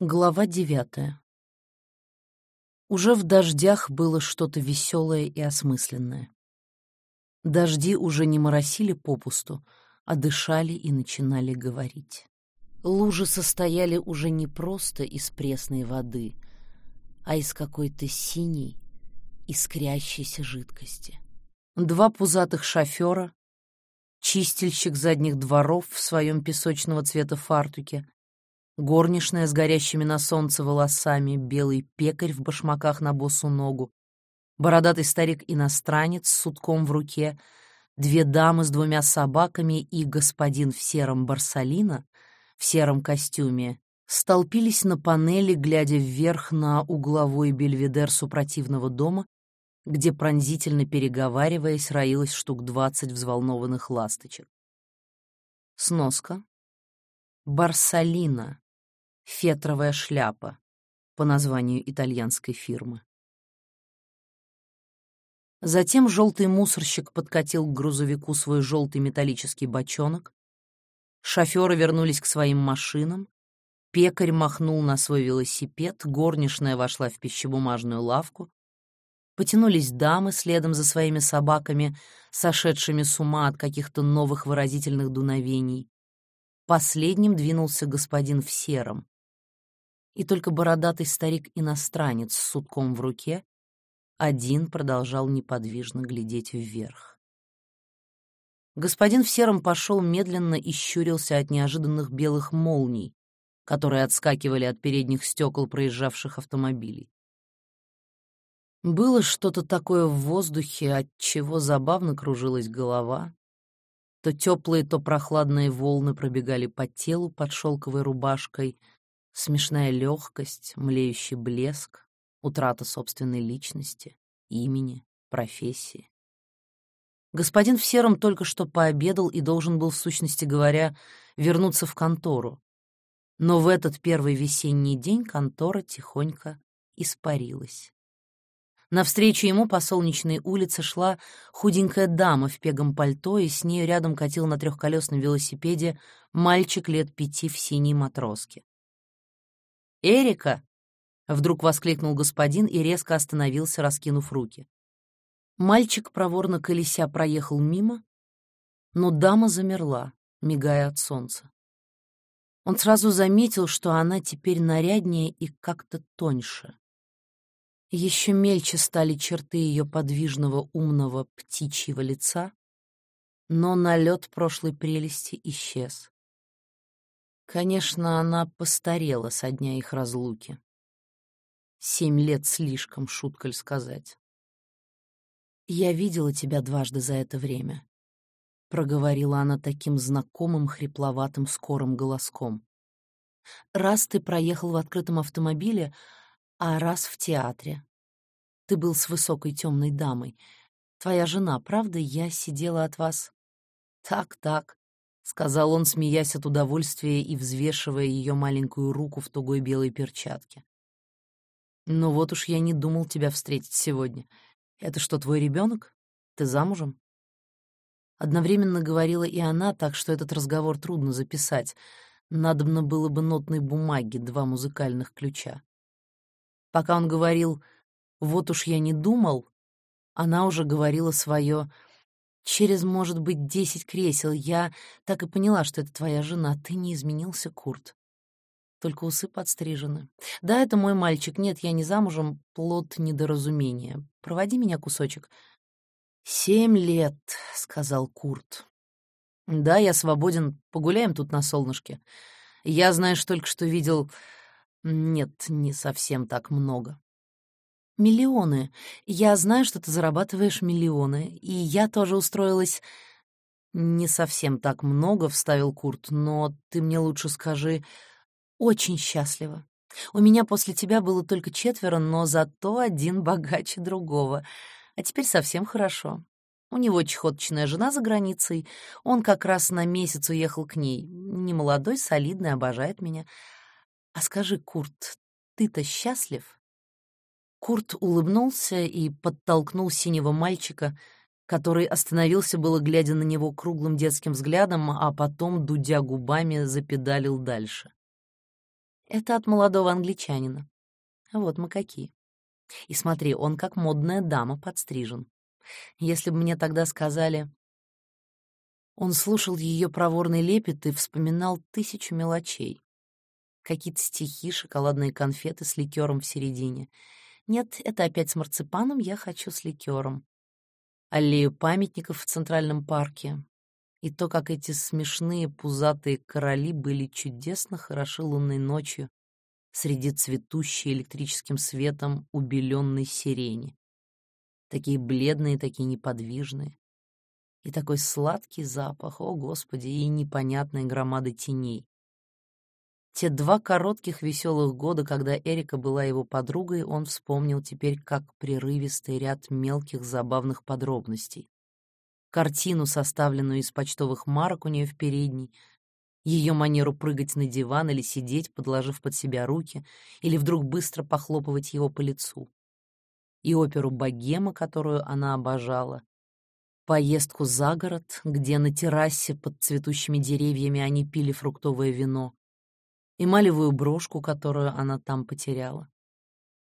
Глава девятая. Уже в дождях было что-то веселое и осмысленное. Дожди уже не моросили попусту, а дышали и начинали говорить. Лужи состояли уже не просто из пресной воды, а из какой-то синей, искрящейся жидкости. Два пузатых шофера, чистильщик задних дворов в своем песочного цвета фартуке горничная с горящими на солнце волосами, белый пекарь в башмаках на босу ногу, бородатый старик-иностранец с сутком в руке, две дамы с двумя собаками и господин в сером барсалино, в сером костюме, столпились на панели, глядя вверх на угловой бельведер супротивного дома, где, пронзительно переговариваясь, роилось штук двадцать взволнованных ласточек. Сноска. Барсалина фетровая шляпа по названию итальянской фирмы. Затем желтый мусорщик подкатил к грузовику свой желтый металлический бочонок. Шоферы вернулись к своим машинам. Пекарь махнул на свой велосипед, горничная вошла в пищебумажную лавку. Потянулись дамы следом за своими собаками, сошедшими с ума от каких-то новых выразительных дуновений. Последним двинулся господин в сером, и только бородатый старик-иностранец с сутком в руке один продолжал неподвижно глядеть вверх. Господин в сером пошел медленно и щурился от неожиданных белых молний, которые отскакивали от передних стекол проезжавших автомобилей. Было что-то такое в воздухе, от чего забавно кружилась голова. То теплые, то прохладные волны пробегали по телу под шелковой рубашкой — Смешная легкость, млеющий блеск, утрата собственной личности, имени, профессии. Господин в сером только что пообедал и должен был, в сущности говоря, вернуться в контору. Но в этот первый весенний день контора тихонько испарилась. Навстречу ему по солнечной улице шла худенькая дама в пегом пальто, и с нею рядом катил на трехколесном велосипеде мальчик лет пяти в синей матроске. «Эрика!» — вдруг воскликнул господин и резко остановился, раскинув руки. Мальчик, проворно колеся, проехал мимо, но дама замерла, мигая от солнца. Он сразу заметил, что она теперь наряднее и как-то тоньше. Еще мельче стали черты ее подвижного умного птичьего лица, но налет прошлой прелести исчез. Конечно, она постарела со дня их разлуки. Семь лет слишком, шутка ли сказать. «Я видела тебя дважды за это время», — проговорила она таким знакомым, хрипловатым, скорым голоском. «Раз ты проехал в открытом автомобиле, а раз в театре. Ты был с высокой темной дамой. Твоя жена, правда, я сидела от вас?» «Так, так», — сказал он, смеясь от удовольствия и взвешивая ее маленькую руку в тугой белой перчатке. «Ну вот уж я не думал тебя встретить сегодня. Это что, твой ребенок? Ты замужем?» Одновременно говорила и она, так что этот разговор трудно записать. Надобно было бы нотной бумаги, два музыкальных ключа. Пока он говорил «вот уж я не думал», она уже говорила свое Через, может быть, десять кресел. Я так и поняла, что это твоя жена. Ты не изменился, Курт. Только усы подстрижены. Да, это мой мальчик. Нет, я не замужем. Плод недоразумения. Проводи меня кусочек. «Семь лет», — сказал Курт. «Да, я свободен. Погуляем тут на солнышке. Я, знаешь, только что видел... Нет, не совсем так много. Миллионы. Я знаю, что ты зарабатываешь миллионы. И я тоже устроилась... Не совсем так много, — вставил Курт, — но ты мне лучше скажи... Очень счастлива. У меня после тебя было только четверо, но зато один богаче другого. А теперь совсем хорошо. У него чехоточная жена за границей. Он как раз на месяц уехал к ней. Немолодой, солидный, обожает меня. А скажи, Курт, ты-то счастлив? Курт улыбнулся и подтолкнул синего мальчика, который остановился было, глядя на него круглым детским взглядом, а потом, дудя губами, запедалил дальше. Это от молодого англичанина. Вот мы какие. И смотри, он как модная дама подстрижен. Если бы мне тогда сказали... Он слушал ее проворный лепет и вспоминал тысячу мелочей. Какие-то стихи, шоколадные конфеты с ликером в середине. Нет, это опять с марципаном, я хочу с ликером. Аллею памятников в Центральном парке. И то, как эти смешные пузатые короли были чудесно хороши лунной ночью среди цветущей электрическим светом убеленной сирени. Такие бледные, такие неподвижные. И такой сладкий запах, о, Господи, и непонятные громады теней. Те два коротких веселых года, когда Эрика была его подругой, он вспомнил теперь как прерывистый ряд мелких забавных подробностей. Картину, составленную из почтовых марок у нее в передней, ее манеру прыгать на диван или сидеть, подложив под себя руки, или вдруг быстро похлопывать его по лицу. И оперу «Богема», которую она обожала, поездку за город, где на террасе под цветущими деревьями они пили фруктовое вино, эмалевую брошку, которую она там потеряла.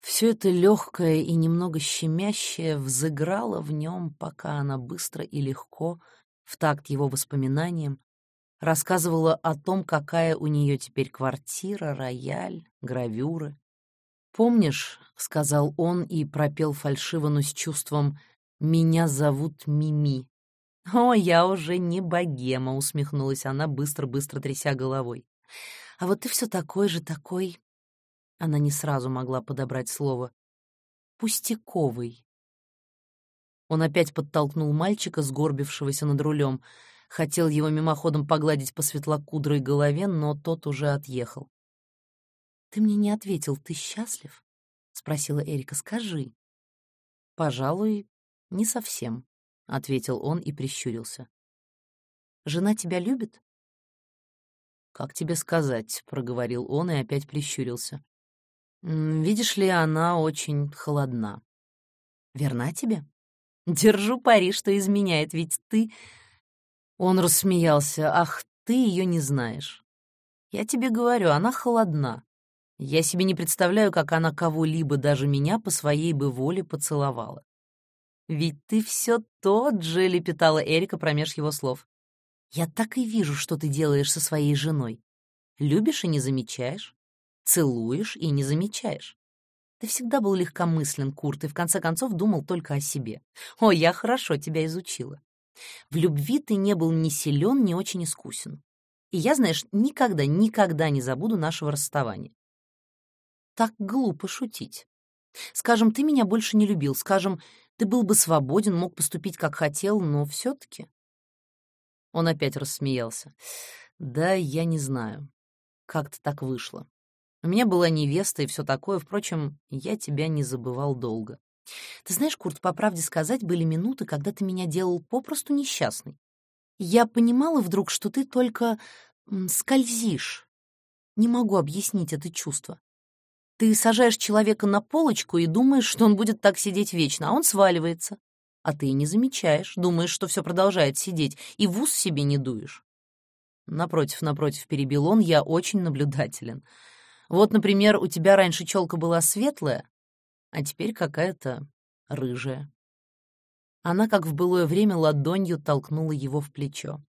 Все это легкое и немного щемящее взыграло в нем, пока она быстро и легко, в такт его воспоминаниям, рассказывала о том, какая у нее теперь квартира, рояль, гравюры. «Помнишь», — сказал он и пропел фальшиво, но с чувством меня зовут Мими». «О, я уже не богема», — усмехнулась она, быстро-быстро тряся головой. «А вот ты все такой же, такой...» Она не сразу могла подобрать слово. «Пустяковый». Он опять подтолкнул мальчика, сгорбившегося над рулем. Хотел его мимоходом погладить по светлокудрой голове, но тот уже отъехал. «Ты мне не ответил, ты счастлив?» — спросила Эрика. «Скажи». «Пожалуй, «Не совсем», — ответил он и прищурился. «Жена тебя любит?» «Как тебе сказать?» — проговорил он и опять прищурился. «Видишь ли, она очень холодна». «Верна тебе?» «Держу пари, что изменяет, ведь ты...» Он рассмеялся. «Ах, ты ее не знаешь. Я тебе говорю, она холодна. Я себе не представляю, как она кого-либо, даже меня, по своей бы воле поцеловала. «Ведь ты все тот же», — лепетала Эрика промеж его слов. «Я так и вижу, что ты делаешь со своей женой. Любишь и не замечаешь, целуешь и не замечаешь. Ты всегда был легкомыслен, Курт, и в конце концов думал только о себе. О, я хорошо тебя изучила. В любви ты не был ни силен, ни очень искусен. И я, знаешь, никогда, никогда не забуду нашего расставания. Так глупо шутить. Скажем, ты меня больше не любил, скажем, ты был бы свободен, мог поступить как хотел, но все таки Он опять рассмеялся. «Да, я не знаю. Как-то так вышло. У меня была невеста и все такое. Впрочем, я тебя не забывал долго. Ты знаешь, Курт, по правде сказать, были минуты, когда ты меня делал попросту несчастной. Я понимала вдруг, что ты только скользишь. Не могу объяснить это чувство. Ты сажаешь человека на полочку и думаешь, что он будет так сидеть вечно, а он сваливается. А ты не замечаешь, думаешь, что все продолжает сидеть, и в ус себе не дуешь. Напротив, напротив, перебил он, я очень наблюдателен. Вот, например, у тебя раньше челка была светлая, а теперь какая-то рыжая. Она, как в былое время, ладонью толкнула его в плечо.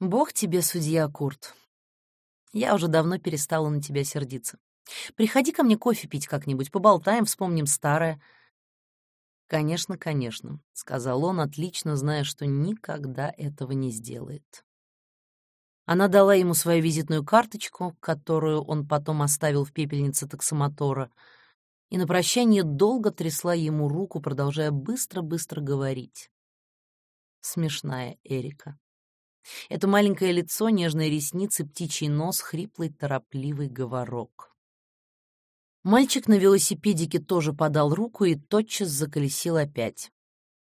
«Бог тебе, судья Курт. Я уже давно перестала на тебя сердиться. Приходи ко мне кофе пить как-нибудь, поболтаем, вспомним старое». «Конечно, конечно», — сказал он, отлично зная, что никогда этого не сделает. Она дала ему свою визитную карточку, которую он потом оставил в пепельнице таксомотора, и на прощание долго трясла ему руку, продолжая быстро-быстро говорить. Смешная Эрика. Это маленькое лицо, нежные ресницы, птичий нос, хриплый, торопливый говорок. Мальчик на велосипедике тоже подал руку и тотчас заколесил опять.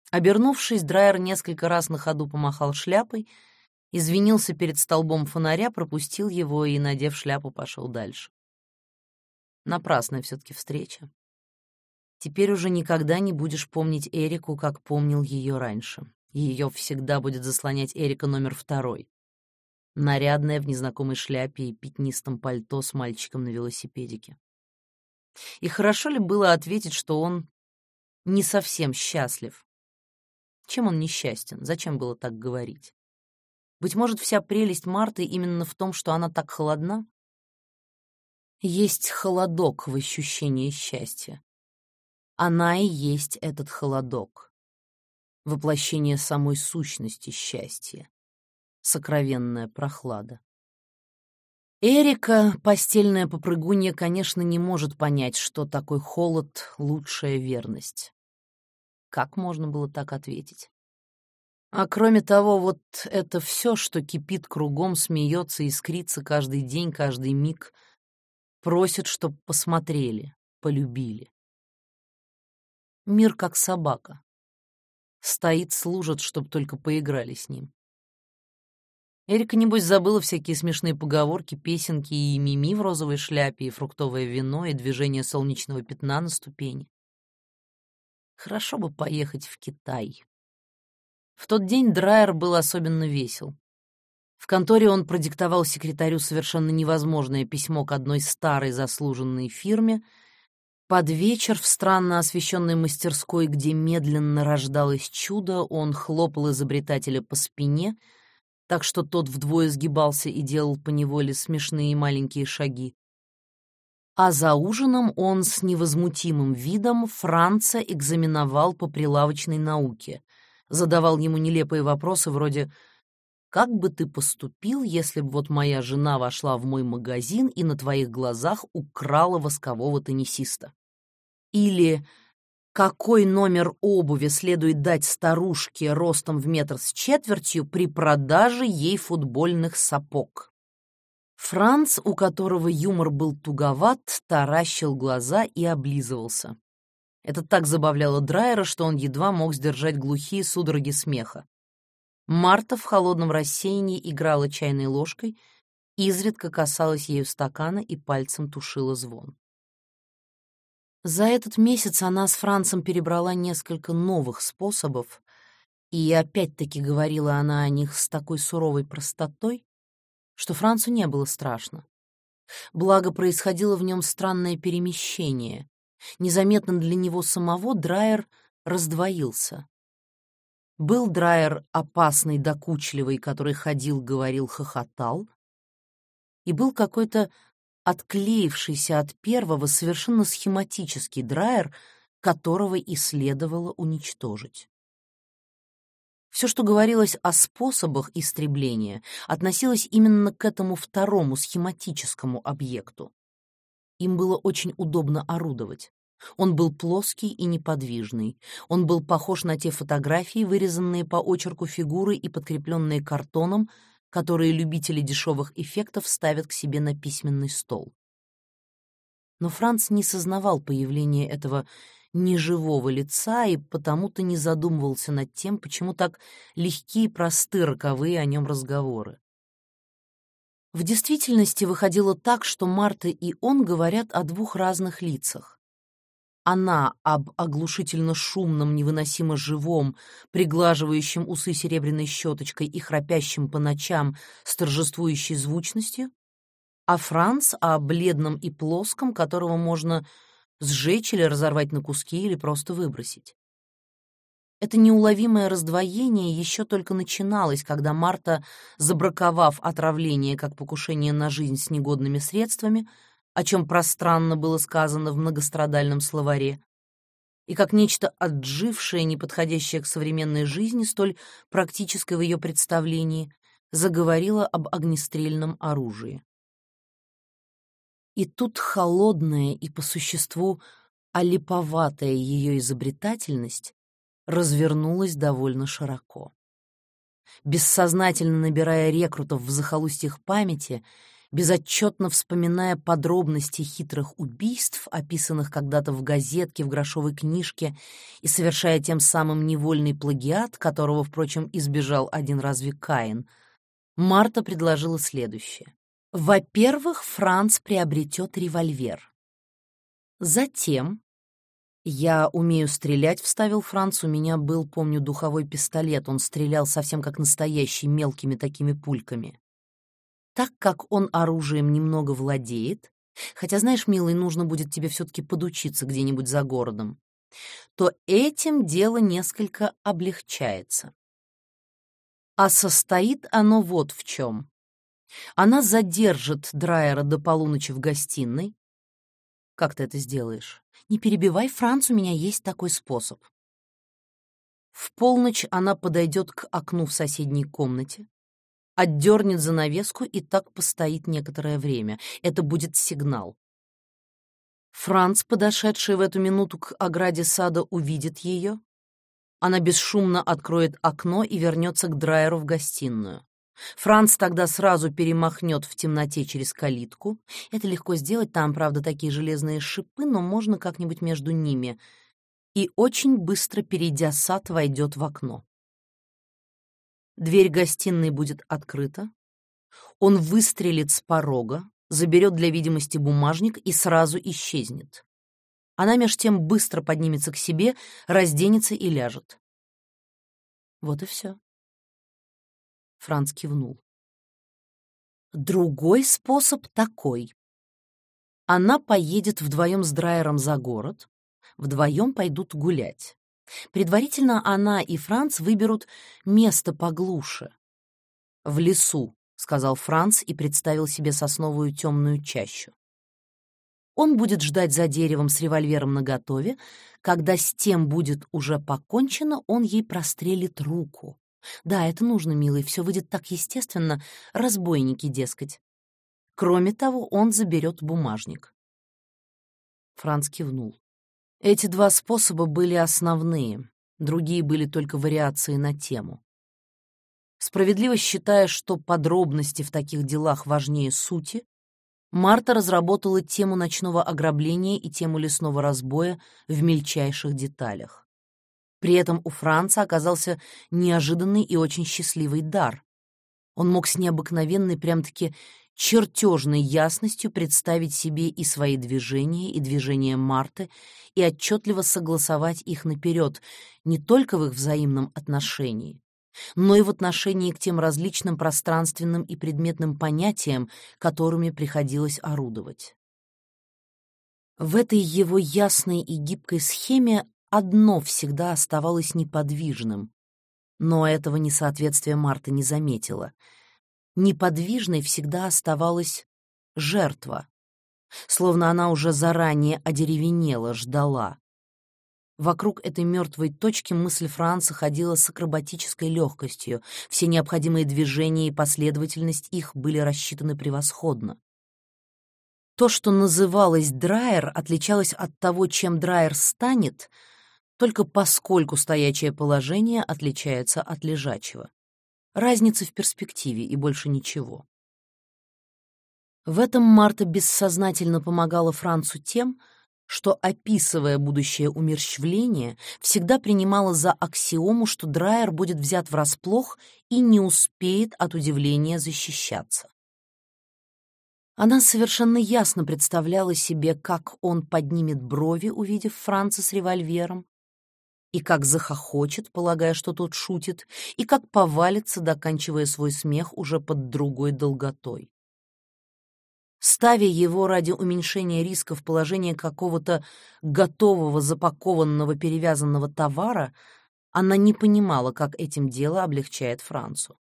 Обернувшись, Драйер несколько раз на ходу помахал шляпой, извинился перед столбом фонаря, пропустил его и, надев шляпу, пошел дальше. Напрасная все-таки встреча. Теперь уже никогда не будешь помнить Эрику, как помнил ее раньше. Ее всегда будет заслонять Эрика номер второй. нарядная в незнакомой шляпе и пятнистом пальто с мальчиком на велосипедике. И хорошо ли было ответить, что он не совсем счастлив? Чем он несчастен? Зачем было так говорить? Быть может, вся прелесть Марты именно в том, что она так холодна? Есть холодок в ощущении счастья. Она и есть этот холодок. Воплощение самой сущности счастья. Сокровенная прохлада. Эрика, постельная попрыгунья, конечно, не может понять, что такой холод — лучшая верность. Как можно было так ответить? А кроме того, вот это все, что кипит кругом, смеется, искрится каждый день, каждый миг, просит, чтоб посмотрели, полюбили. Мир как собака. Стоит, служит, чтоб только поиграли с ним. Эрика, небось, забыла всякие смешные поговорки, песенки и мими в розовой шляпе, и фруктовое вино, и движение солнечного пятна на ступени. Хорошо бы поехать в Китай. В тот день Драйер был особенно весел. В конторе он продиктовал секретарю совершенно невозможное письмо к одной старой заслуженной фирме. Под вечер в странно освещенной мастерской, где медленно рождалось чудо, он хлопал изобретателя по спине — так что тот вдвое сгибался и делал поневоле смешные маленькие шаги. А за ужином он с невозмутимым видом Франца экзаменовал по прилавочной науке, задавал ему нелепые вопросы вроде «Как бы ты поступил, если бы вот моя жена вошла в мой магазин и на твоих глазах украла воскового теннисиста?» Или какой номер обуви следует дать старушке ростом в метр с четвертью при продаже ей футбольных сапог. Франц, у которого юмор был туговат, таращил глаза и облизывался. Это так забавляло Драйера, что он едва мог сдержать глухие судороги смеха. Марта в холодном рассеянии играла чайной ложкой, изредка касалась ею стакана и пальцем тушила звон. За этот месяц она с Францем перебрала несколько новых способов, и опять-таки говорила она о них с такой суровой простотой, что Францу не было страшно. Благо, происходило в нем странное перемещение. Незаметно для него самого Драйер раздвоился. Был Драйер опасный, докучливый, который ходил, говорил, хохотал, и был какой-то отклеившийся от первого совершенно схематический драйер, которого и следовало уничтожить. Все, что говорилось о способах истребления, относилось именно к этому второму схематическому объекту. Им было очень удобно орудовать. Он был плоский и неподвижный. Он был похож на те фотографии, вырезанные по очерку фигуры и подкрепленные картоном, которые любители дешевых эффектов ставят к себе на письменный стол. Но Франц не сознавал появления этого неживого лица и потому-то не задумывался над тем, почему так легкие и просты роковые о нем разговоры. В действительности выходило так, что Марта и он говорят о двух разных лицах. Она об оглушительно шумном, невыносимо живом, приглаживающем усы серебряной щеточкой и храпящем по ночам с торжествующей звучностью, а Франц о бледном и плоском, которого можно сжечь или разорвать на куски или просто выбросить. Это неуловимое раздвоение еще только начиналось, когда Марта, забраковав отравление как покушение на жизнь с негодными средствами, о чем пространно было сказано в многострадальном словаре, и как нечто отжившее, неподходящее к современной жизни, столь практическое в ее представлении, заговорила об огнестрельном оружии. И тут холодная и по существу олиповатая ее изобретательность развернулась довольно широко. Бессознательно набирая рекрутов в захолустьях памяти, безотчетно вспоминая подробности хитрых убийств, описанных когда-то в газетке, в грошовой книжке, и совершая тем самым невольный плагиат, которого, впрочем, избежал один разве Каин, Марта предложила следующее. Во-первых, Франц приобретет револьвер. Затем... «Я умею стрелять», — вставил Франц. «У меня был, помню, духовой пистолет. Он стрелял совсем как настоящий, мелкими такими пульками». Так как он оружием немного владеет, хотя, знаешь, милый, нужно будет тебе все-таки подучиться где-нибудь за городом, то этим дело несколько облегчается. А состоит оно вот в чем. Она задержит Драйера до полуночи в гостиной. Как ты это сделаешь? Не перебивай, Франц, у меня есть такой способ. В полночь она подойдет к окну в соседней комнате, отдернет занавеску и так постоит некоторое время. Это будет сигнал. Франц, подошедший в эту минуту к ограде сада, увидит ее. Она бесшумно откроет окно и вернется к Драйеру в гостиную. Франц тогда сразу перемахнет в темноте через калитку. Это легко сделать, там, правда, такие железные шипы, но можно как-нибудь между ними — и очень быстро, перейдя сад, войдет в окно. Дверь гостиной будет открыта. Он выстрелит с порога, заберет для видимости бумажник и сразу исчезнет. Она меж тем быстро поднимется к себе, разденется и ляжет. Вот и все. Франц кивнул. Другой способ такой. Она поедет вдвоем с Драйером за город, вдвоем пойдут гулять. Предварительно она и Франц выберут место поглуше. «В лесу», — сказал Франц и представил себе сосновую темную чащу. Он будет ждать за деревом с револьвером наготове. Когда с тем будет уже покончено, он ей прострелит руку. Да, это нужно, милый, все выйдет так естественно, разбойники, дескать. Кроме того, он заберет бумажник. Франц кивнул. Эти два способа были основные, другие были только вариации на тему. Справедливо считая, что подробности в таких делах важнее сути, Марта разработала тему ночного ограбления и тему лесного разбоя в мельчайших деталях. При этом у Франца оказался неожиданный и очень счастливый дар. Он мог с необыкновенной, прям-таки чертежной ясностью представить себе и свои движения, и движения Марты, и отчетливо согласовать их наперед, не только в их взаимном отношении, но и в отношении к тем различным пространственным и предметным понятиям, которыми приходилось орудовать. В этой его ясной и гибкой схеме одно всегда оставалось неподвижным, но этого несоответствия Марта не заметила — неподвижной всегда оставалась жертва, словно она уже заранее одеревенела, ждала. Вокруг этой мертвой точки мысль Франца ходила с акробатической легкостью, все необходимые движения и последовательность их были рассчитаны превосходно. То, что называлось драйер, отличалось от того, чем драйер станет, только поскольку стоячее положение отличается от лежачего. Разница в перспективе и больше ничего. В этом Марта бессознательно помогала Францу тем, что, описывая будущее умерщвление, всегда принимала за аксиому, что Драйер будет взят врасплох и не успеет от удивления защищаться. Она совершенно ясно представляла себе, как он поднимет брови, увидев Франца с револьвером, и как захохочет, полагая, что тот шутит, и как повалится, доканчивая свой смех уже под другой долготой. Ставя его ради уменьшения риска в положение какого-то готового запакованного перевязанного товара, она не понимала, как этим дело облегчает Францу.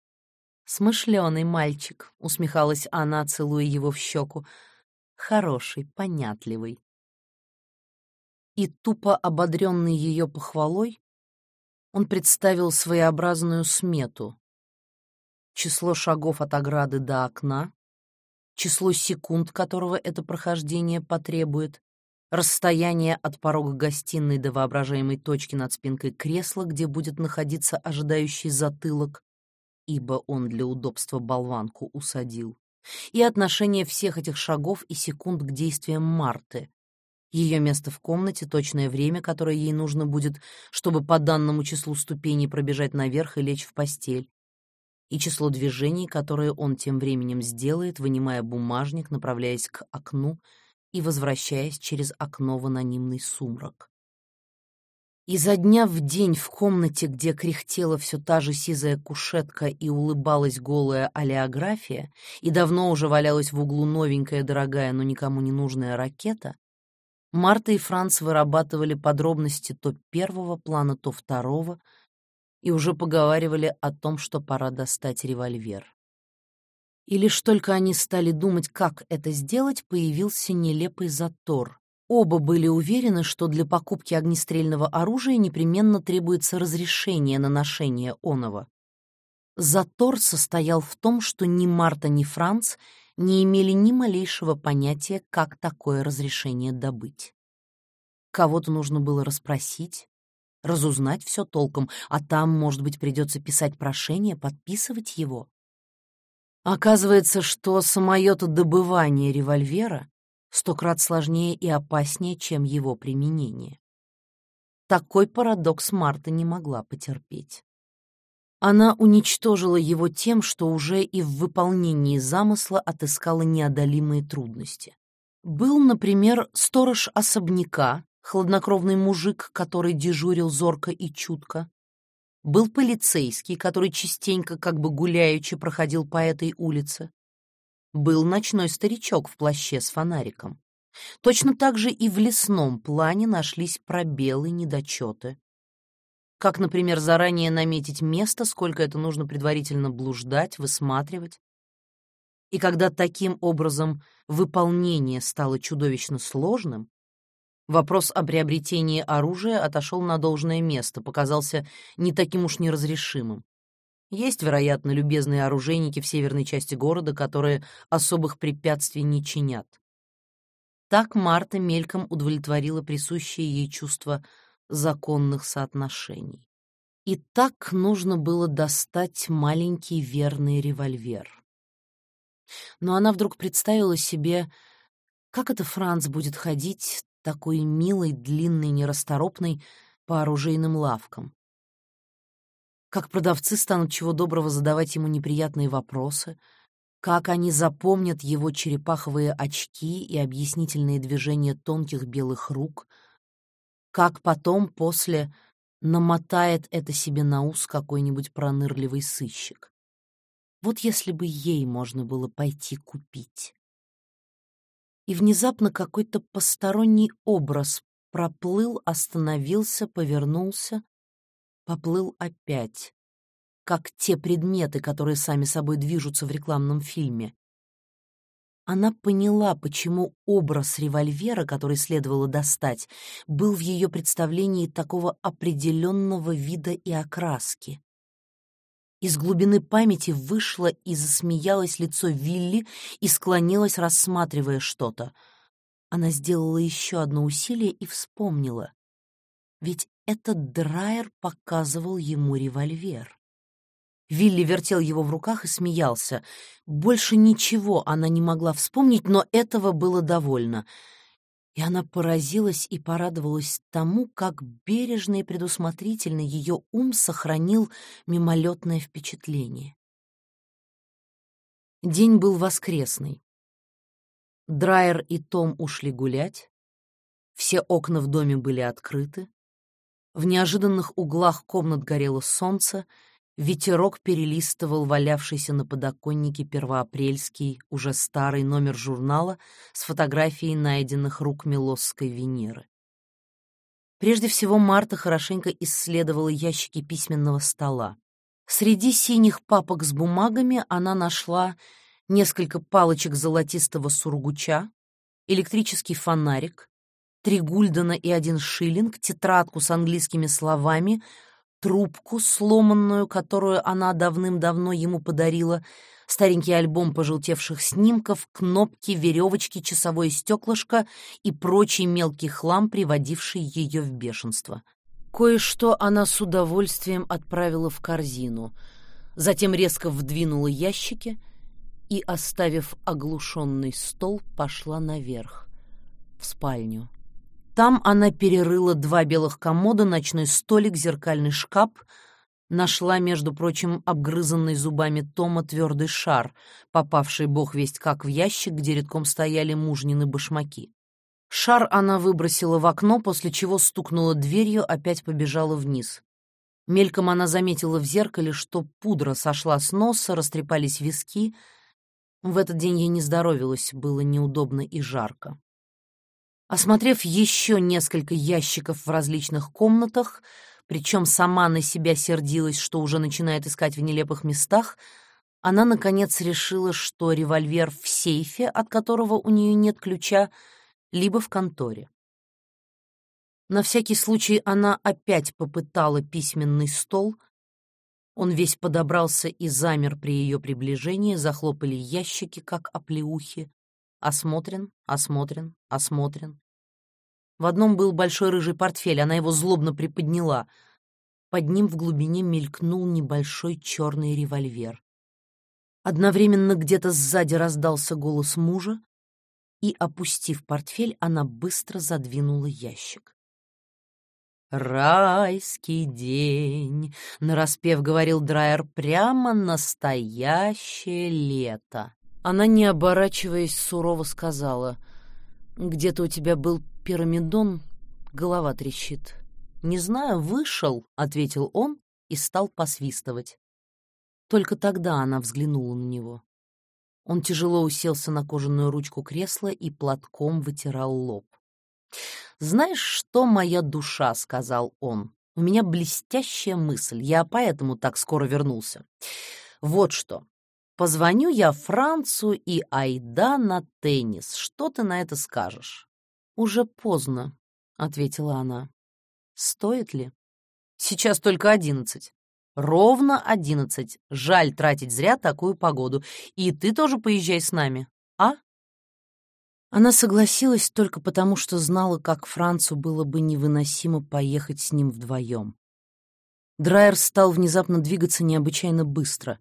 «Смышленый мальчик», — усмехалась она, целуя его в щеку. «Хороший, понятливый» и, тупо ободренный ее похвалой, он представил своеобразную смету. Число шагов от ограды до окна, число секунд, которого это прохождение потребует, расстояние от порога гостиной до воображаемой точки над спинкой кресла, где будет находиться ожидающий затылок, ибо он для удобства болванку усадил, и отношение всех этих шагов и секунд к действиям Марты, ее место в комнате, точное время, которое ей нужно будет, чтобы по данному числу ступеней пробежать наверх и лечь в постель, и число движений, которые он тем временем сделает, вынимая бумажник, направляясь к окну и возвращаясь через окно в анонимный сумрак. Изо дня в день в комнате, где кряхтела все та же сизая кушетка и улыбалась голая олеография, и давно уже валялась в углу новенькая, дорогая, но никому не нужная ракета, Марта и Франц вырабатывали подробности то первого плана, то второго, и уже поговаривали о том, что пора достать револьвер. И лишь только они стали думать, как это сделать, появился нелепый затор, Оба были уверены, что для покупки огнестрельного оружия непременно требуется разрешение на ношение оного. Затор состоял в том, что ни Марта, ни Франц не имели ни малейшего понятия, как такое разрешение добыть. Кого-то нужно было расспросить, разузнать все толком, а там, может быть, придется писать прошение, подписывать его. Оказывается, что самое-то добывание револьвера сто крат сложнее и опаснее, чем его применение. Такой парадокс Марта не могла потерпеть. Она уничтожила его тем, что уже и в выполнении замысла отыскала неодолимые трудности. Был, например, сторож особняка, хладнокровный мужик, который дежурил зорко и чутко. Был полицейский, который частенько, как бы гуляючи, проходил по этой улице был ночной старичок в плаще с фонариком. Точно так же и в лесном плане нашлись пробелы, недочеты. Как, например, заранее наметить место, сколько это нужно предварительно блуждать, высматривать. И когда таким образом выполнение стало чудовищно сложным, вопрос о приобретении оружия отошел на должное место, показался не таким уж неразрешимым. Есть, вероятно, любезные оружейники в северной части города, которые особых препятствий не чинят. Так Марта мельком удовлетворила присущее ей чувство законных соотношений. И так нужно было достать маленький верный револьвер. Но она вдруг представила себе, как это Франц будет ходить, такой милый, длинный, нерасторопный, по оружейным лавкам как продавцы станут чего доброго задавать ему неприятные вопросы, как они запомнят его черепаховые очки и объяснительные движения тонких белых рук, как потом после намотает это себе на ус какой-нибудь пронырливый сыщик. Вот если бы ей можно было пойти купить. И внезапно какой-то посторонний образ проплыл, остановился, повернулся, поплыл опять, как те предметы, которые сами собой движутся в рекламном фильме. Она поняла, почему образ револьвера, который следовало достать, был в ее представлении такого определенного вида и окраски. Из глубины памяти вышло и засмеялось лицо Вилли и склонилась, рассматривая что-то. Она сделала еще одно усилие и вспомнила. Ведь этот драйер показывал ему револьвер. Вилли вертел его в руках и смеялся. Больше ничего она не могла вспомнить, но этого было довольно. И она поразилась и порадовалась тому, как бережно и предусмотрительно ее ум сохранил мимолетное впечатление. День был воскресный. Драйер и Том ушли гулять. Все окна в доме были открыты. В неожиданных углах комнат горело солнце, ветерок перелистывал валявшийся на подоконнике первоапрельский, уже старый номер журнала с фотографией найденных рук Милосской Венеры. Прежде всего Марта хорошенько исследовала ящики письменного стола. Среди синих папок с бумагами она нашла несколько палочек золотистого сургуча, электрический фонарик, три гульдена и один шиллинг, тетрадку с английскими словами, трубку сломанную, которую она давным-давно ему подарила, старенький альбом пожелтевших снимков, кнопки, веревочки, часовое стеклышко и прочий мелкий хлам, приводивший ее в бешенство. Кое-что она с удовольствием отправила в корзину, затем резко вдвинула ящики и, оставив оглушенный стол, пошла наверх, в спальню. Там она перерыла два белых комода, ночной столик, зеркальный шкаф, нашла, между прочим, обгрызанный зубами Тома твердый шар, попавший бог весть как в ящик, где редком стояли мужнины башмаки. Шар она выбросила в окно, после чего стукнула дверью, опять побежала вниз. Мельком она заметила в зеркале, что пудра сошла с носа, растрепались виски. В этот день ей не здоровилось, было неудобно и жарко. Осмотрев еще несколько ящиков в различных комнатах, причем сама на себя сердилась, что уже начинает искать в нелепых местах, она, наконец, решила, что револьвер в сейфе, от которого у нее нет ключа, либо в конторе. На всякий случай она опять попытала письменный стол. Он весь подобрался и замер при ее приближении, захлопали ящики, как оплеухи. Осмотрен, осмотрен, осмотрен. В одном был большой рыжий портфель, она его злобно приподняла. Под ним в глубине мелькнул небольшой черный револьвер. Одновременно где-то сзади раздался голос мужа, и, опустив портфель, она быстро задвинула ящик. «Райский день!» — нараспев говорил Драйер, — «прямо настоящее лето!» Она, не оборачиваясь, сурово сказала, «Где-то у тебя был пирамидон, голова трещит». «Не знаю, вышел», — ответил он и стал посвистывать. Только тогда она взглянула на него. Он тяжело уселся на кожаную ручку кресла и платком вытирал лоб. «Знаешь что, моя душа?» — сказал он. «У меня блестящая мысль, я поэтому так скоро вернулся. Вот что. Позвоню я Францу и Айда на теннис. Что ты на это скажешь?» «Уже поздно», — ответила она. «Стоит ли?» «Сейчас только одиннадцать». Ровно одиннадцать. Жаль тратить зря такую погоду. И ты тоже поезжай с нами, а? Она согласилась только потому, что знала, как Францу было бы невыносимо поехать с ним вдвоем. Драйер стал внезапно двигаться необычайно быстро.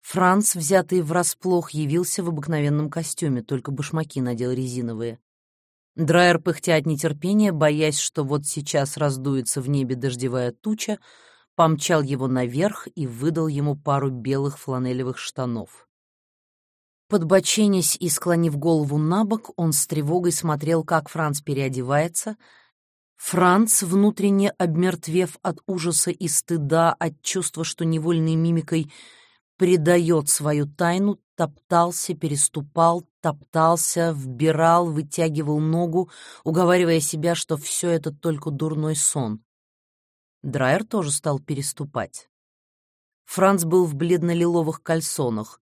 Франц, взятый врасплох, явился в обыкновенном костюме, только башмаки надел резиновые. Драйер, пыхтя от нетерпения, боясь, что вот сейчас раздуется в небе дождевая туча, помчал его наверх и выдал ему пару белых фланелевых штанов. Подбоченясь и склонив голову на бок, он с тревогой смотрел, как Франц переодевается. Франц, внутренне обмертвев от ужаса и стыда, от чувства, что невольной мимикой предает свою тайну, топтался, переступал, топтался, вбирал, вытягивал ногу, уговаривая себя, что все это только дурной сон. Драйер тоже стал переступать. Франц был в бледно-лиловых кальсонах.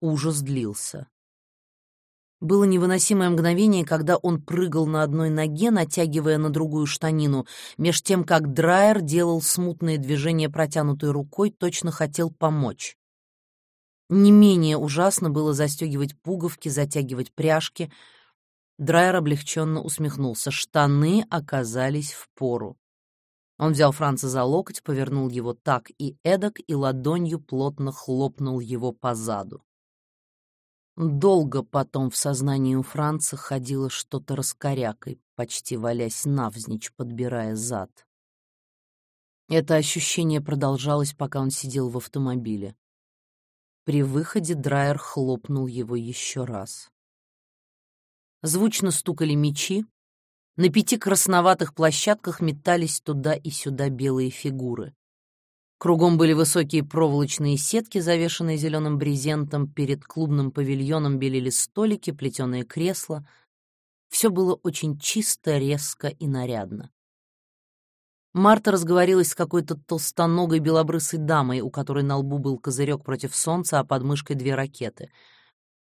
Ужас длился. Было невыносимое мгновение, когда он прыгал на одной ноге, натягивая на другую штанину, меж тем, как Драйер делал смутные движения протянутой рукой, точно хотел помочь. Не менее ужасно было застегивать пуговки, затягивать пряжки. Драйер облегченно усмехнулся. Штаны оказались в пору. Он взял Франца за локоть, повернул его так и эдак и ладонью плотно хлопнул его по заду. Долго потом в сознании у Франца ходило что-то раскорякой, почти валясь навзничь, подбирая зад. Это ощущение продолжалось, пока он сидел в автомобиле. При выходе Драйер хлопнул его еще раз. Звучно стукали мечи, на пяти красноватых площадках метались туда и сюда белые фигуры. Кругом были высокие проволочные сетки, завешенные зеленым брезентом, перед клубным павильоном белели столики, плетеные кресла. Все было очень чисто, резко и нарядно. Марта разговорилась с какой-то толстоногой белобрысой дамой, у которой на лбу был козырек против солнца, а под мышкой две ракеты.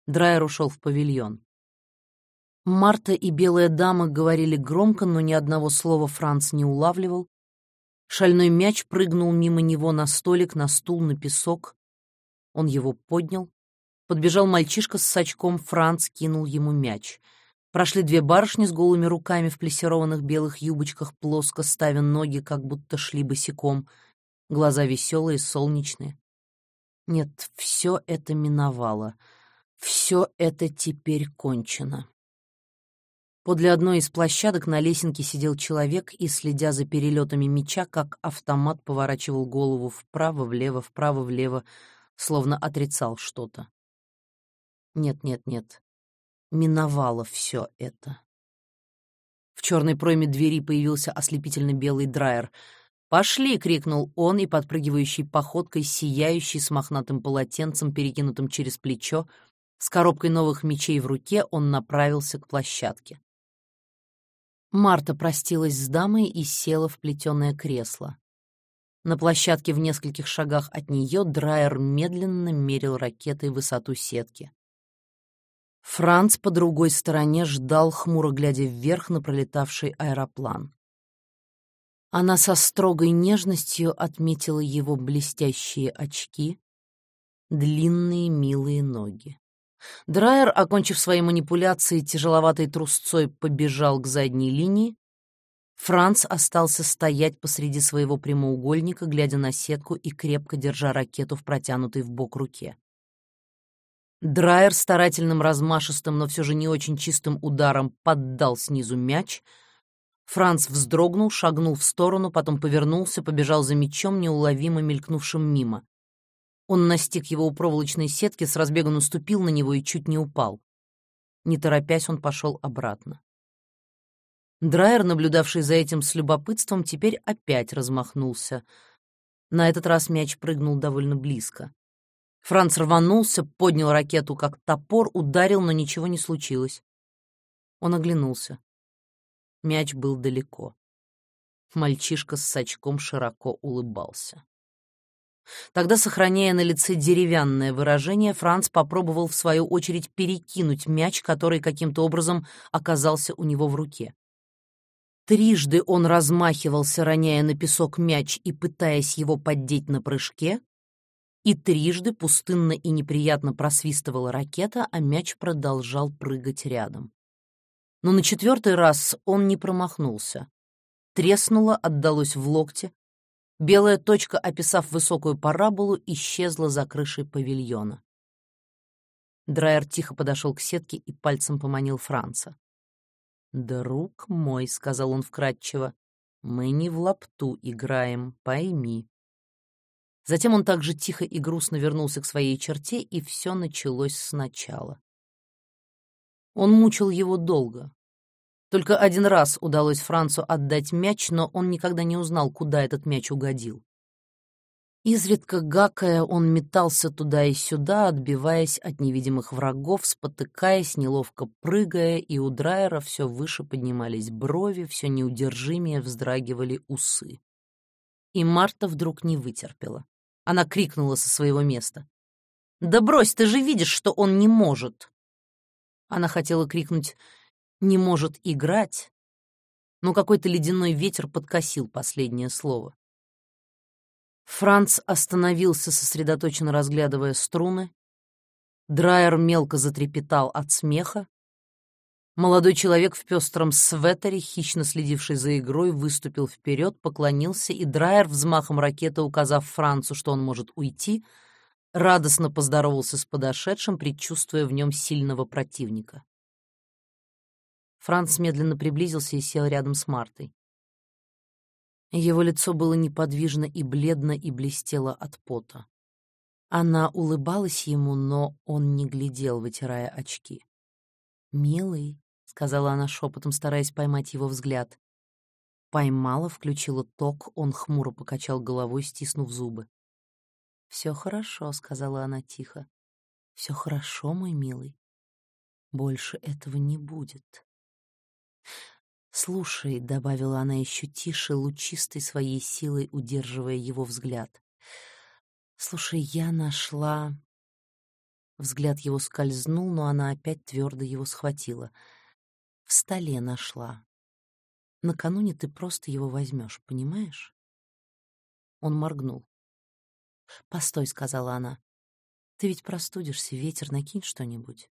Драйер ушел в павильон. Марта и белая дама говорили громко, но ни одного слова Франц не улавливал. Шальной мяч прыгнул мимо него на столик, на стул, на песок. Он его поднял. Подбежал мальчишка с сачком, Франц кинул ему мяч. Прошли две барышни с голыми руками в плессированных белых юбочках, плоско ставя ноги, как будто шли босиком. Глаза веселые, солнечные. Нет, все это миновало. Все это теперь кончено. Подле одной из площадок на лесенке сидел человек и, следя за перелетами меча, как автомат поворачивал голову вправо-влево, вправо-влево, словно отрицал что-то. Нет, Миновало все это. черной пройме двери появился ослепительно белый драйер. «Пошли!» — крикнул он, и подпрыгивающей походкой, сияющий с мохнатым полотенцем, перекинутым через плечо, с коробкой новых мечей в руке, он направился к площадке. Марта простилась с дамой и села в плетеное кресло. На площадке в нескольких шагах от нее Драйер медленно мерил ракетой высоту сетки. Франц по другой стороне ждал, хмуро глядя вверх на пролетавший аэроплан. Она со строгой нежностью отметила его блестящие очки, длинные милые ноги. Драйер, окончив свои манипуляции, тяжеловатой трусцой побежал к задней линии. Франц остался стоять посреди своего прямоугольника, глядя на сетку и крепко держа ракету в протянутой в бок руке. Драйер старательным размашистым, но все же не очень чистым ударом поддал снизу мяч. Франц вздрогнул, шагнул в сторону, потом повернулся, побежал за мячом, неуловимо мелькнувшим мимо. Он настиг его у проволочной сетки, с разбега наступил на него и чуть не упал. Не торопясь, он пошел обратно. Драйер, наблюдавший за этим с любопытством, теперь опять размахнулся. На этот раз мяч прыгнул довольно близко. Франц рванулся, поднял ракету как топор, ударил, но ничего не случилось. Он оглянулся. Мяч был далеко. Мальчишка с сачком широко улыбался. Тогда, сохраняя на лице деревянное выражение, Франц попробовал в свою очередь перекинуть мяч, который каким-то образом оказался у него в руке. Трижды он размахивался, роняя на песок мяч и пытаясь его поддеть на прыжке, и трижды пустынно и неприятно просвистывала ракета, а мяч продолжал прыгать рядом. Но на четвертый раз он не промахнулся. Треснуло, отдалось в локте, Белая точка, описав высокую параболу, исчезла за крышей павильона. Драйер тихо подошел к сетке и пальцем поманил Франца. «Друг мой», — сказал он вкратчиво, — «мы не в лапту играем, пойми». Затем он также тихо и грустно вернулся к своей черте, и все началось сначала. Он мучил его долго, только один раз удалось Францу отдать мяч, но он никогда не узнал, куда этот мяч угодил. Изредка гакая, он метался туда и сюда, отбиваясь от невидимых врагов, спотыкаясь, неловко прыгая, и у Драйера все выше поднимались брови, все неудержимее вздрагивали усы. И Марта вдруг не вытерпела. Она крикнула со своего места. «Да брось, ты же видишь, что он не может!» Она хотела крикнуть не может играть, но какой-то ледяной ветер подкосил последнее слово. Франц остановился, сосредоточенно разглядывая струны. Драйер мелко затрепетал от смеха. Молодой человек в пестром светере, хищно следивший за игрой, выступил вперед, поклонился, и Драйер, взмахом ракеты указав Францу, что он может уйти, радостно поздоровался с подошедшим, предчувствуя в нем сильного противника. Франц медленно приблизился и сел рядом с Мартой. Его лицо было неподвижно и бледно и блестело от пота. Она улыбалась ему, но он не глядел, вытирая очки. «Милый», — сказала она шепотом, стараясь поймать его взгляд. Поймала, включила ток, он хмуро покачал головой, стиснув зубы. «Все хорошо», — сказала она тихо. «Все хорошо, мой милый. Больше этого не будет». «Слушай», — добавила она еще тише, лучистой своей силой удерживая его взгляд. «Слушай, я нашла...» Взгляд его скользнул, но она опять твердо его схватила. «В столе нашла. Накануне ты просто его возьмешь, понимаешь?» Он моргнул. «Постой», — сказала она. «Ты ведь простудишься, ветер, накинь что-нибудь».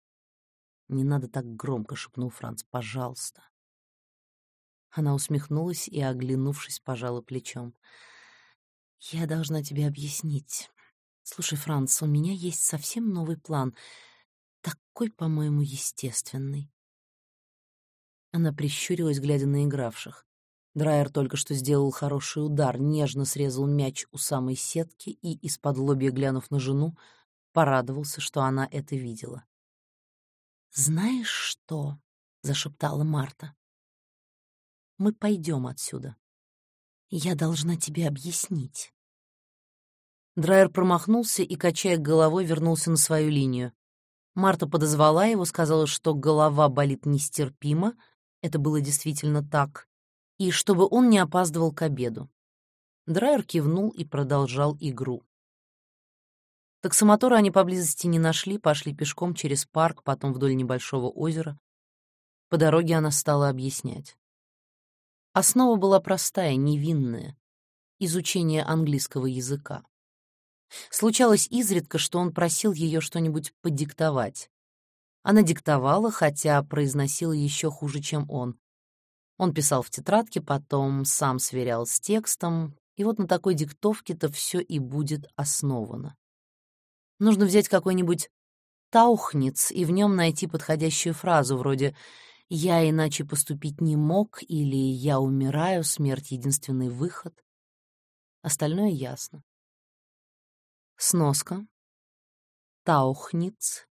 «Не надо так громко», — шепнул Франц. «Пожалуйста». Она усмехнулась и, оглянувшись, пожала плечом. «Я должна тебе объяснить. Слушай, Франц, у меня есть совсем новый план. Такой, по-моему, естественный». Она прищурилась, глядя на игравших. Драйер только что сделал хороший удар, нежно срезал мяч у самой сетки и, из-под лобья глянув на жену, порадовался, что она это видела. «Знаешь что?» — зашептала Марта. Мы пойдем отсюда. Я должна тебе объяснить. Драйер промахнулся и, качая головой, вернулся на свою линию. Марта подозвала его, сказала, что голова болит нестерпимо, это было действительно так, и чтобы он не опаздывал к обеду. Драйер кивнул и продолжал игру. Таксомотора они поблизости не нашли, пошли пешком через парк, потом вдоль небольшого озера. По дороге она стала объяснять. Основа была простая, невинная — изучение английского языка. Случалось изредка, что он просил ее что-нибудь подиктовать. Она диктовала, хотя произносила еще хуже, чем он. Он писал в тетрадке, потом сам сверял с текстом, и вот на такой диктовке-то все и будет основано. Нужно взять какой-нибудь таухниц и в нем найти подходящую фразу вроде «я иначе поступить не мог» или «я умираю, смерть — единственный выход». Остальное ясно. Сноска. Таухниц.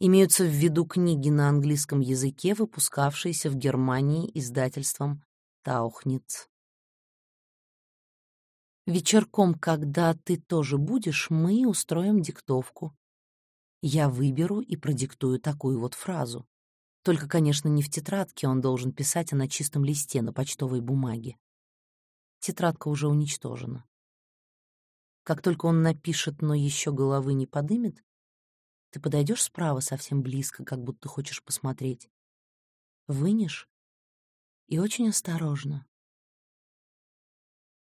Имеются в виду книги на английском языке, выпускавшиеся в Германии издательством Таухниц. Вечерком, когда ты тоже будешь, мы устроим диктовку. Я выберу и продиктую такую вот фразу. Только, конечно, не в тетрадке он должен писать, а на чистом листе, на почтовой бумаге. Тетрадка уже уничтожена. Как только он напишет, но еще головы не подымет, ты подойдешь справа совсем близко, как будто хочешь посмотреть. Вынешь и очень осторожно,